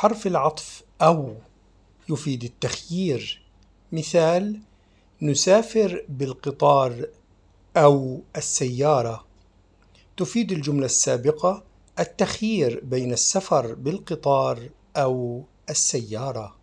حرف العطف أو يفيد التخيير. مثال نسافر بالقطار أو السيارة. تفيد الجملة السابقة التخيير بين السفر بالقطار أو السيارة.